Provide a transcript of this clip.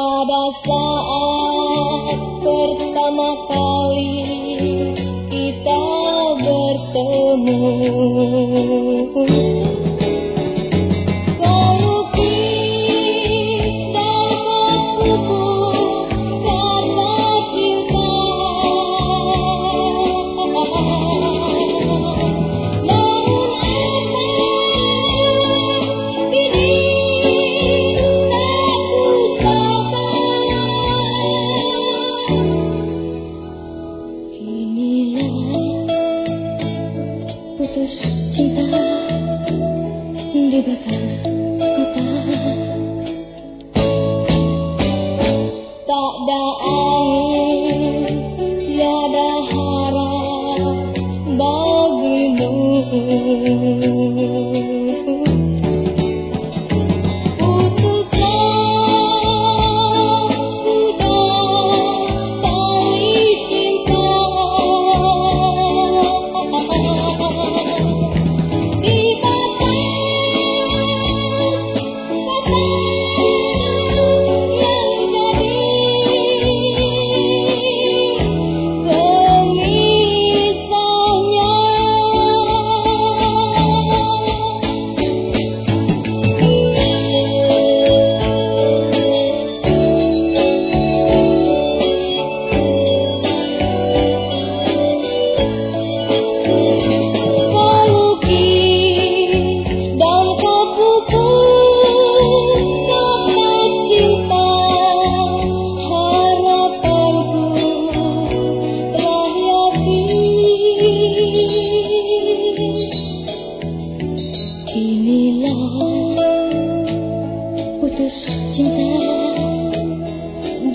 Pada saat pertama kali kita bertemu. You.